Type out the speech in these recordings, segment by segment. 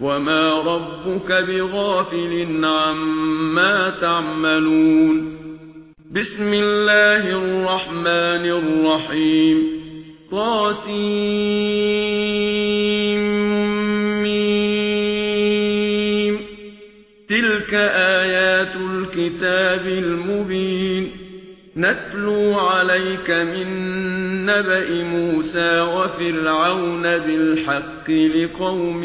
وما ربك بغافل عما تعملون بسم الله الرحمن الرحيم طاسيم تلك آيات الكتاب المبين نتلو عليك من نبأ موسى وفرعون بالحق لقوم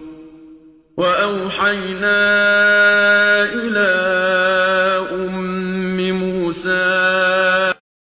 وَأَوْحَيْنَا إِلَىٰ